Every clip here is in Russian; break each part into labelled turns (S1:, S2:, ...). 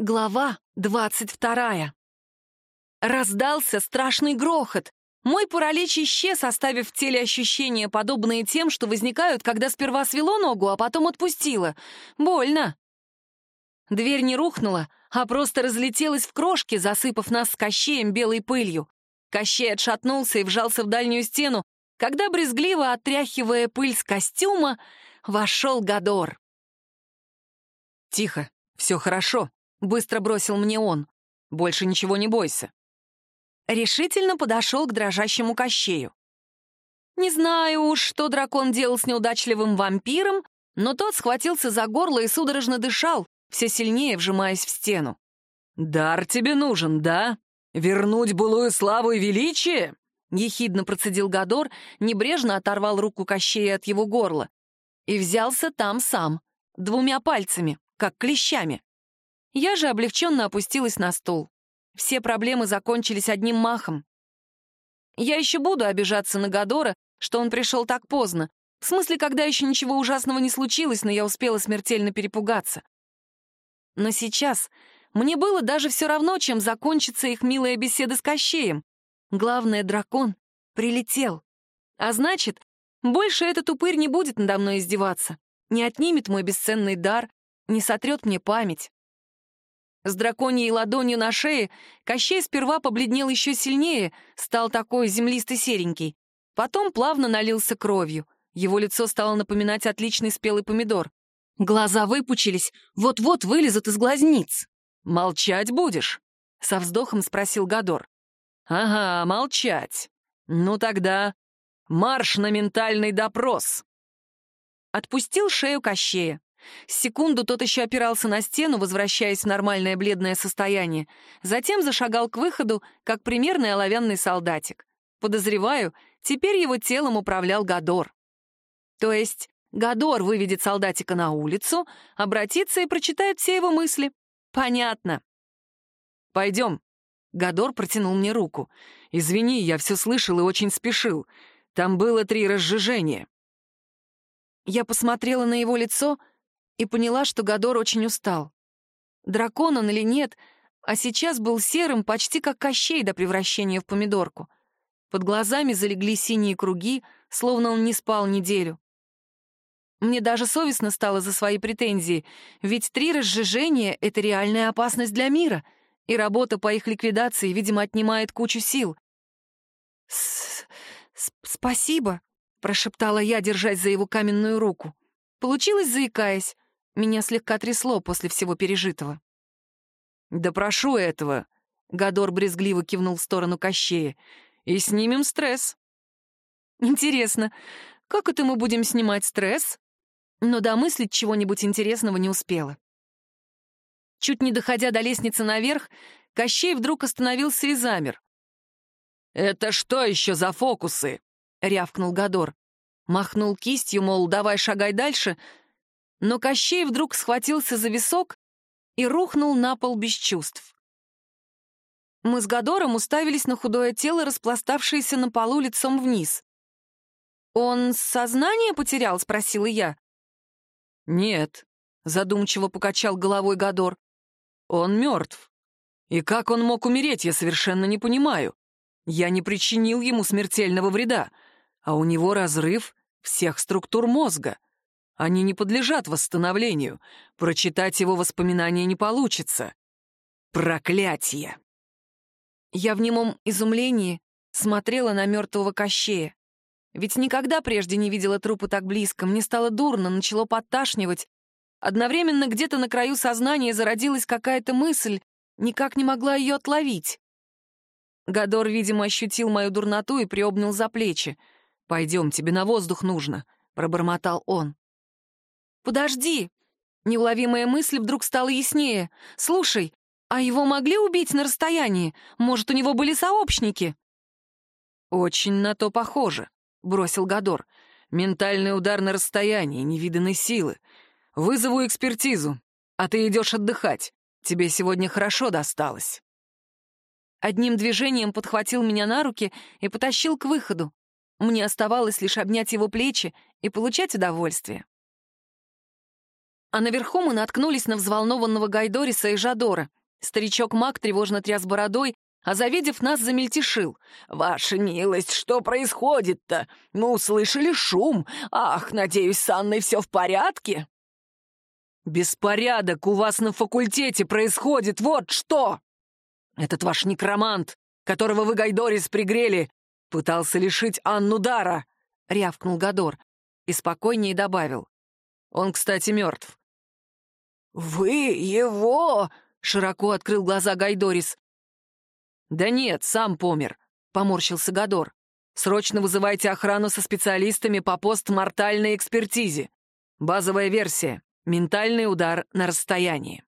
S1: Глава двадцать вторая. Раздался страшный грохот. Мой паралич исчез, оставив в теле ощущения, подобные тем, что возникают, когда сперва свело ногу, а потом отпустило. Больно. Дверь не рухнула, а просто разлетелась в крошки, засыпав нас с Кощеем белой пылью. Кощей отшатнулся и вжался в дальнюю стену, когда, брезгливо отряхивая пыль с костюма, вошел Гадор.
S2: «Тихо, все хорошо», — быстро бросил мне он. «Больше ничего не бойся».
S1: Решительно подошел к дрожащему кощею. Не знаю уж, что дракон делал с неудачливым вампиром, но тот схватился за горло и судорожно дышал, все сильнее вжимаясь в стену.
S2: «Дар тебе нужен, да? Вернуть былую славу и величие?» — ехидно процедил Гадор, небрежно оторвал руку Кощея от его горла и взялся там сам, двумя пальцами, как клещами. Я же облегченно опустилась на стул. Все проблемы закончились одним махом. Я еще буду обижаться на Гадора, что он пришел так поздно. В смысле, когда еще ничего ужасного не случилось, но я успела смертельно перепугаться. Но сейчас мне было даже все равно, чем закончится их милая беседа с Кощеем. Главное, дракон прилетел. А значит, больше этот упырь не будет надо мной издеваться, не отнимет мой бесценный дар, не сотрет мне память. С драконьей ладонью на шее Кощей сперва побледнел еще сильнее, стал такой землисто-серенький. Потом плавно налился кровью. Его лицо стало напоминать отличный спелый помидор. Глаза выпучились, вот-вот вылезут из глазниц. «Молчать будешь?» — со вздохом спросил Гадор. «Ага, молчать. Ну тогда марш на ментальный допрос!» Отпустил шею Кощея. Секунду тот еще опирался на стену, возвращаясь в нормальное бледное состояние. Затем зашагал к выходу, как примерный оловянный солдатик. Подозреваю, теперь его телом управлял Гадор. То есть Гадор выведет солдатика на улицу, обратится и прочитает все его мысли. Понятно. «Пойдем». Гадор протянул мне руку. «Извини, я все слышал и очень спешил. Там было три разжижения». Я посмотрела на его лицо — и поняла, что Гадор очень устал. Дракон он или нет, а сейчас был серым, почти как Кощей до превращения в помидорку. Под глазами залегли синие круги, словно он не спал неделю. Мне даже совестно стало за свои претензии, ведь три разжижения — это реальная опасность для мира, и работа по их ликвидации, видимо, отнимает кучу сил. С -с «Спасибо», — прошептала я, держась за его каменную руку. Получилось, заикаясь. Меня слегка трясло после всего пережитого. «Да прошу этого!» — Гадор брезгливо кивнул в сторону Кощея. «И снимем стресс». «Интересно, как это мы будем снимать стресс?» Но домыслить чего-нибудь интересного не успела. Чуть не доходя до лестницы наверх, Кощей вдруг остановился и замер. «Это что еще за фокусы?» — рявкнул Гадор. Махнул кистью, мол, давай шагай дальше, но Кощей вдруг схватился за висок и рухнул на пол без чувств. Мы с Гадором уставились на худое тело, распластавшееся на полу лицом вниз. «Он сознание потерял?» — спросила я. «Нет», — задумчиво покачал головой Гадор. «Он мертв. И как он мог умереть, я совершенно не понимаю. Я не причинил ему смертельного вреда, а у него разрыв всех структур мозга. Они не подлежат восстановлению. Прочитать его воспоминания не получится. Проклятие! Я в немом изумлении смотрела на мертвого Кощея. Ведь никогда прежде не видела трупа так близко. Мне стало дурно, начало подташнивать. Одновременно где-то на краю сознания зародилась какая-то мысль, никак не могла ее отловить. Гадор, видимо, ощутил мою дурноту и приобнял за плечи. «Пойдем, тебе на воздух нужно», — пробормотал он. «Подожди!» Неуловимая мысль вдруг стала яснее. «Слушай, а его могли убить на расстоянии? Может, у него были сообщники?» «Очень на то похоже», — бросил Гадор. «Ментальный удар на расстоянии, невиданной силы. Вызову экспертизу, а ты идешь отдыхать. Тебе сегодня хорошо досталось». Одним движением подхватил меня на руки и потащил к выходу. Мне оставалось лишь обнять его плечи и получать удовольствие.
S1: А наверху мы наткнулись на взволнованного Гайдориса и Жадора. Старичок Мак тревожно тряс бородой, а, завидев нас, замельтешил. «Ваша милость, что происходит-то? Мы услышали шум. Ах, надеюсь, с Анной все в порядке?»
S2: «Беспорядок у вас на факультете происходит, вот что!» «Этот ваш некромант, которого вы, Гайдорис, пригрели, пытался лишить Анну дара», — рявкнул Гадор и спокойнее добавил. «Он, кстати, мертв».
S1: «Вы его...» — широко открыл глаза Гайдорис.
S2: «Да нет, сам помер», — поморщился Гадор. «Срочно вызывайте охрану со специалистами по постмортальной экспертизе. Базовая версия. Ментальный удар на расстоянии.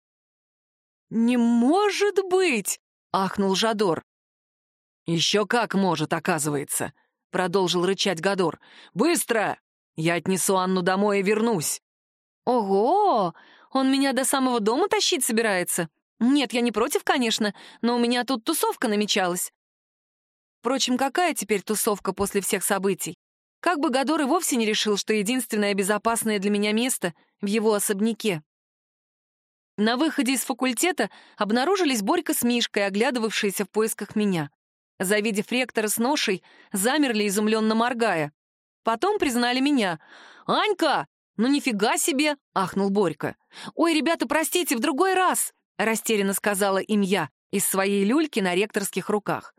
S1: «Не может быть!» — ахнул Жадор.
S2: «Еще как может, оказывается», — продолжил рычать Гадор. «Быстро! Я отнесу Анну домой и вернусь».
S1: «Ого! Он меня до самого дома тащить собирается? Нет, я не против, конечно, но у меня тут тусовка намечалась». Впрочем, какая теперь тусовка после всех событий? Как бы Гадор и вовсе не решил, что единственное безопасное для меня место в его особняке. На выходе из факультета обнаружились Борька с Мишкой, оглядывавшиеся в поисках меня. Завидев ректора с ношей, замерли, изумленно моргая. Потом признали меня. «Анька! Ну нифига себе!» — ахнул Борька. «Ой, ребята, простите, в другой раз!» — растерянно сказала им я из своей люльки на ректорских руках.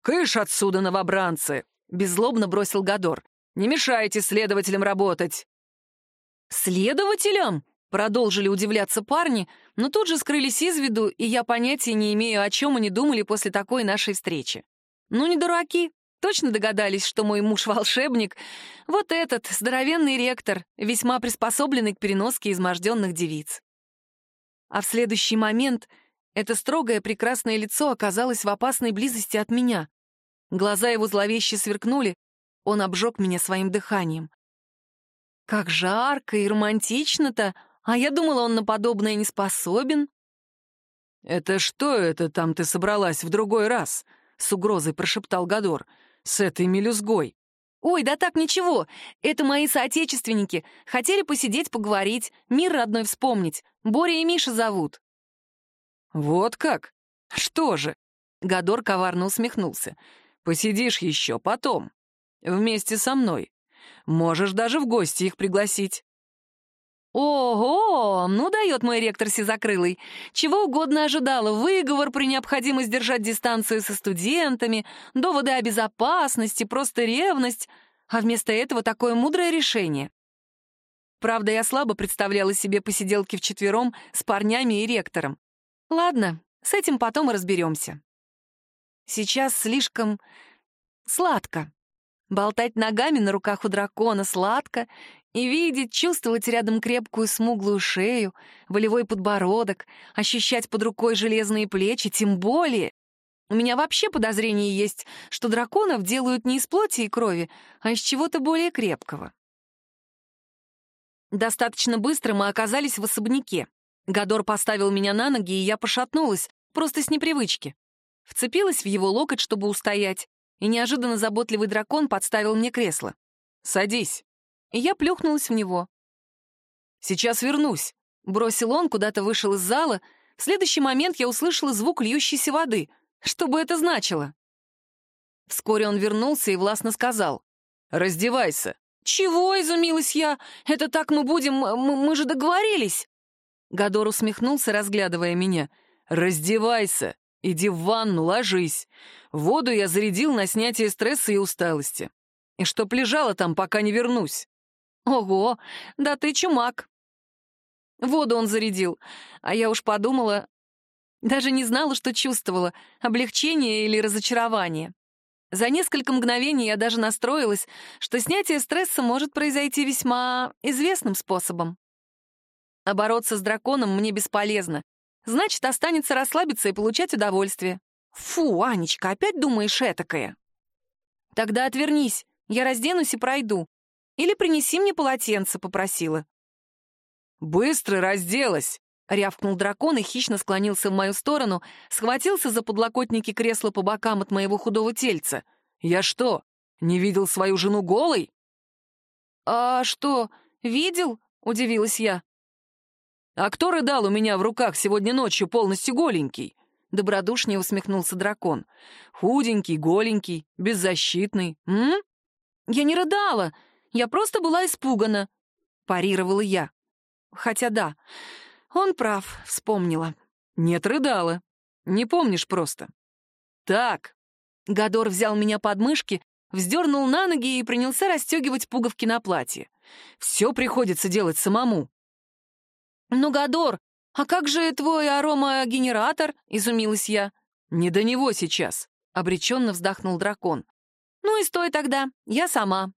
S2: «Кыш отсюда, новобранцы!» — беззлобно бросил Гадор. «Не мешайте следователям работать!»
S1: «Следователям?» — продолжили удивляться парни, но тут же скрылись из виду, и я понятия не имею, о чем они думали после такой нашей встречи. Ну, не дураки, точно догадались, что мой муж-волшебник — вот этот, здоровенный ректор, весьма приспособленный к переноске изможденных девиц. А в следующий момент это строгое прекрасное лицо оказалось в опасной близости от меня. Глаза его зловеще сверкнули, он обжег меня своим дыханием. Как жарко и романтично-то, а я думала, он на подобное не способен.
S2: «Это что это там ты собралась в другой раз?» — с угрозой прошептал Гадор. «С этой мелюзгой».
S1: «Ой, да так ничего. Это мои соотечественники. Хотели посидеть, поговорить, мир родной вспомнить. Боря и Миша зовут».
S2: «Вот как? Что же?» Гадор коварно усмехнулся. «Посидишь еще потом. Вместе со мной. Можешь даже в гости их пригласить».
S1: «Ого! Ну, дает мой ректор Сизакрылый. Чего угодно ожидала. Выговор при необходимости держать дистанцию со студентами, доводы о безопасности, просто ревность. А вместо этого такое мудрое решение. Правда, я слабо представляла себе посиделки вчетвером с парнями и ректором. Ладно, с этим потом и разберемся. Сейчас слишком сладко. Болтать ногами на руках у дракона сладко и видеть, чувствовать рядом крепкую смуглую шею, волевой подбородок, ощущать под рукой железные плечи, тем более. У меня вообще подозрение есть, что драконов делают не из плоти и крови, а из чего-то более крепкого. Достаточно быстро мы оказались в особняке. Гадор поставил меня на ноги, и я пошатнулась, просто с непривычки. Вцепилась в его локоть, чтобы устоять, и неожиданно заботливый дракон подставил мне кресло. «Садись». И я плюхнулась в него.
S2: «Сейчас вернусь», — бросил он, куда-то вышел из зала. В следующий момент я услышала звук льющейся воды. Что бы это значило? Вскоре он вернулся и властно сказал. «Раздевайся».
S1: «Чего?» — изумилась я. «Это так мы будем... Мы, мы же договорились».
S2: Гадор усмехнулся, разглядывая меня. «Раздевайся. Иди в ванну, ложись. Воду я зарядил на снятие стресса и усталости. И чтоб лежала там, пока не вернусь.
S1: Ого, да ты чумак. Воду он зарядил, а я уж подумала... Даже не знала, что чувствовала, облегчение или разочарование. За несколько мгновений я даже настроилась, что снятие стресса может произойти весьма известным способом. А бороться с драконом мне бесполезно. Значит, останется расслабиться и получать удовольствие. Фу, Анечка, опять думаешь этакое? Тогда отвернись, я разденусь и пройду. Или принеси мне полотенце, попросила.
S2: «Быстро разделась!» — рявкнул дракон и хищно склонился в мою сторону, схватился за подлокотники кресла по бокам от моего худого тельца. «Я что, не видел свою жену голой?»
S1: «А что, видел?» — удивилась я.
S2: «А кто рыдал у меня в руках сегодня ночью полностью голенький?» Добродушнее усмехнулся дракон. «Худенький, голенький, беззащитный. М?
S1: Я не рыдала, я просто была испугана», — парировала я. Хотя да, он прав, вспомнила.
S2: «Нет, рыдала. Не помнишь просто». «Так».
S1: Гадор взял меня под мышки, вздернул на ноги и принялся расстегивать пуговки на платье.
S2: «Все приходится делать самому».
S1: «Ну, Гадор, а как же твой аромагенератор?» — изумилась я.
S2: «Не до него сейчас», — обреченно вздохнул дракон.
S1: «Ну и стой тогда, я сама».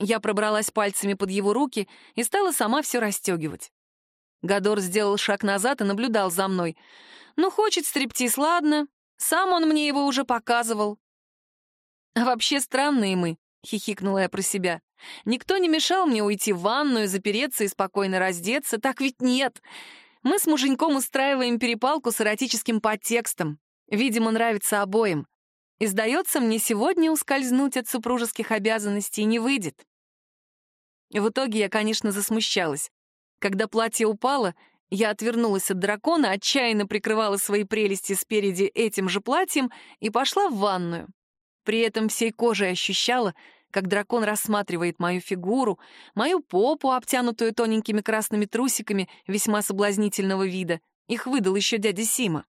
S1: Я пробралась пальцами под его руки и стала сама все расстегивать. Гадор сделал шаг назад и наблюдал за мной. «Ну, хочет стриптиз, ладно. Сам он мне его уже показывал». «А вообще странные мы», — хихикнула я про себя. «Никто не мешал мне уйти в ванную, запереться и спокойно раздеться. Так ведь нет. Мы с муженьком устраиваем перепалку с эротическим подтекстом. Видимо, нравится обоим. И, сдается мне, сегодня ускользнуть от супружеских обязанностей не выйдет. В итоге я, конечно, засмущалась. Когда платье упало, я отвернулась от дракона, отчаянно прикрывала свои прелести спереди этим же платьем и пошла в ванную. При этом всей кожей ощущала, как дракон рассматривает мою фигуру, мою попу, обтянутую тоненькими красными трусиками весьма соблазнительного вида. Их выдал еще дядя Сима.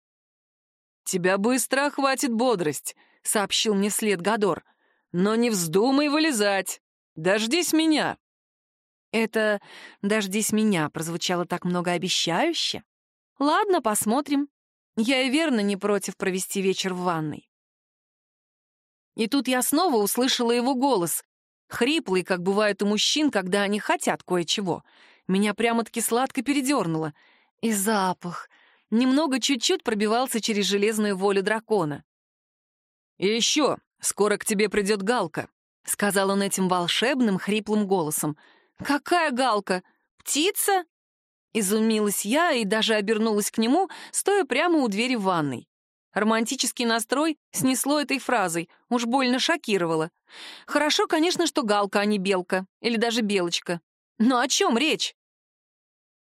S2: «Тебя быстро охватит бодрость», — сообщил мне вслед Гадор. «Но не вздумай вылезать. Дождись меня».
S1: Это «дождись меня» прозвучало так многообещающе. Ладно, посмотрим. Я и верно не против провести вечер в ванной. И тут я снова услышала его голос, хриплый, как бывает у мужчин, когда они хотят кое-чего. Меня прямо-таки сладко передернуло. И запах. Немного чуть-чуть пробивался через железную волю дракона.
S2: «И еще, скоро к тебе придет Галка», —
S1: сказал он этим волшебным, хриплым голосом. «Какая Галка? Птица?» Изумилась я и даже обернулась к нему, стоя прямо у двери ванной. Романтический настрой снесло этой фразой, уж больно шокировало. Хорошо, конечно, что галка, а не белка, или даже белочка. Но о чем речь?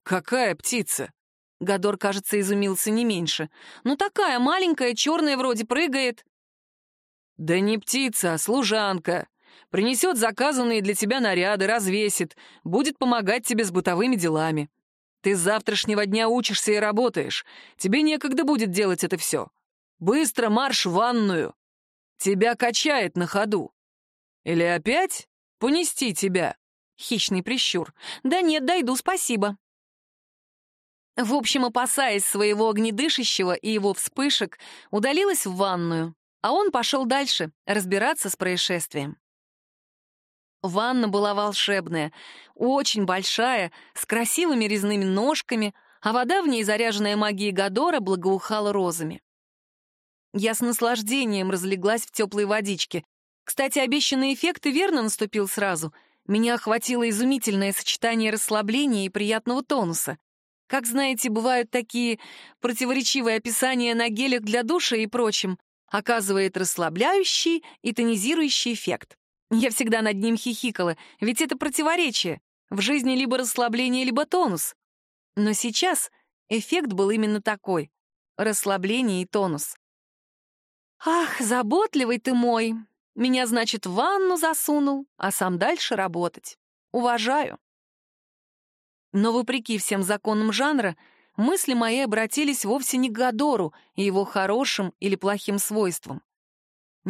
S2: «Какая птица?»
S1: Гадор, кажется, изумился не меньше. «Ну такая маленькая, черная вроде прыгает».
S2: «Да не птица, а служанка. Принесет заказанные для тебя наряды, развесит, будет помогать тебе с бытовыми делами. Ты с завтрашнего дня учишься и работаешь. Тебе некогда будет делать это все. Быстро марш в ванную! Тебя качает на ходу. Или опять понести тебя?»
S1: Хищный прищур. «Да нет, дойду, спасибо». В общем, опасаясь своего огнедышащего и его вспышек, удалилась в ванную, а он пошел дальше разбираться с происшествием. Ванна была волшебная, очень большая, с красивыми резными ножками, а вода в ней, заряженная магией Гадора, благоухала розами. Я с наслаждением разлеглась в теплой водичке. Кстати, обещанный эффект и верно наступил сразу. Меня охватило изумительное сочетание расслабления и приятного тонуса. Как знаете, бывают такие противоречивые описания на гелях для душа и прочем. Оказывает расслабляющий и тонизирующий эффект. Я всегда над ним хихикала, ведь это противоречие. В жизни либо расслабление, либо тонус. Но сейчас эффект был именно такой — расслабление и тонус. «Ах, заботливый ты мой! Меня, значит, в ванну засунул, а сам дальше работать. Уважаю». Но, вопреки всем законам жанра, мысли мои обратились вовсе не к Гадору и его хорошим или плохим свойствам.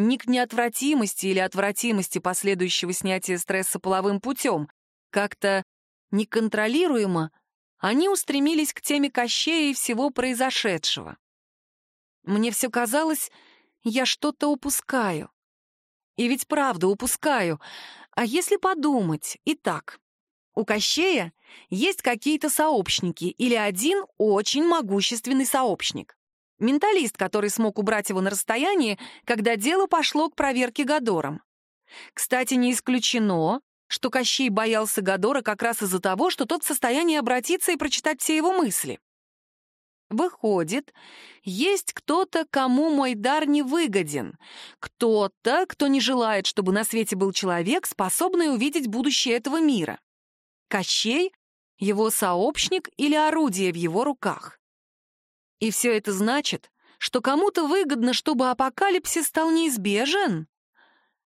S1: Не к неотвратимости или отвратимости последующего снятия стресса половым путем. Как-то неконтролируемо они устремились к теме Кощея и всего произошедшего. Мне все казалось, я что-то упускаю. И ведь правда упускаю. А если подумать, итак, у Кощея есть какие-то сообщники или один очень могущественный сообщник. Менталист, который смог убрать его на расстояние, когда дело пошло к проверке Гадором. Кстати, не исключено, что Кощей боялся Гадора как раз из-за того, что тот в состоянии обратиться и прочитать все его мысли. Выходит, есть кто-то, кому мой дар не выгоден. Кто-то, кто не желает, чтобы на свете был человек, способный увидеть будущее этого мира. Кощей его сообщник или орудие в его руках. И все это значит, что кому-то выгодно, чтобы апокалипсис стал неизбежен.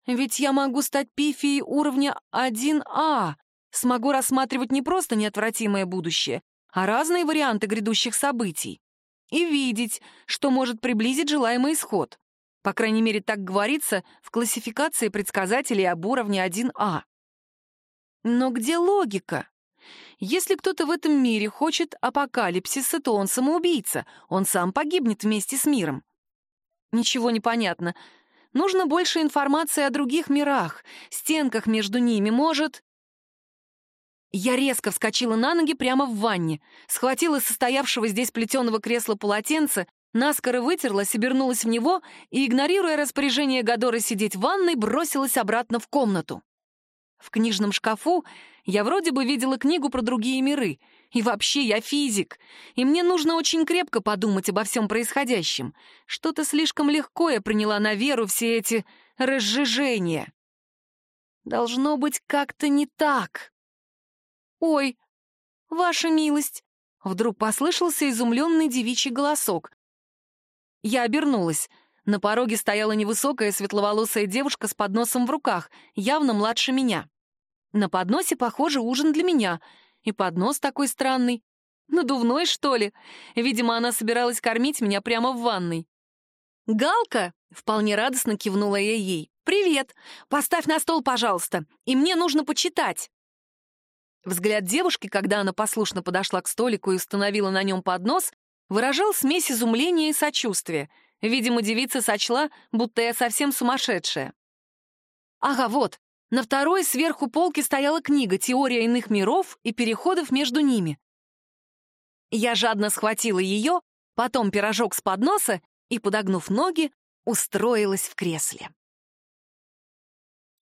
S1: Ведь я могу стать пифией уровня 1А, смогу рассматривать не просто неотвратимое будущее, а разные варианты грядущих событий. И видеть, что может приблизить желаемый исход. По крайней мере, так говорится в классификации предсказателей об уровне 1А. Но где логика? Если кто-то в этом мире хочет апокалипсиса, то он самоубийца, он сам погибнет вместе с миром. Ничего не понятно. Нужно больше информации о других мирах, стенках между ними, может... Я резко вскочила на ноги прямо в ванне, схватила состоявшего здесь плетеного кресла полотенце, наскоро вытерлась, обернулась в него и, игнорируя распоряжение Гадора сидеть в ванной, бросилась обратно в комнату. В книжном шкафу я вроде бы видела книгу про другие миры. И вообще я физик. И мне нужно очень крепко подумать обо всем происходящем. Что-то слишком легко я приняла на веру все эти разжижения. Должно быть как-то не так. «Ой, ваша милость!» Вдруг послышался изумленный девичий голосок. Я обернулась. На пороге стояла невысокая светловолосая девушка с подносом в руках, явно младше меня. На подносе, похоже, ужин для меня. И поднос такой странный. Надувной, что ли? Видимо, она собиралась кормить меня прямо в ванной. «Галка!» — вполне радостно кивнула я ей. «Привет! Поставь на стол, пожалуйста, и мне нужно почитать!» Взгляд девушки, когда она послушно подошла к столику и установила на нем поднос, выражал смесь изумления и сочувствия — Видимо, девица сочла, будто я совсем сумасшедшая. Ага, вот, на второй сверху полки стояла книга «Теория иных миров и переходов между ними». Я жадно схватила ее, потом пирожок с подноса и, подогнув ноги, устроилась в кресле.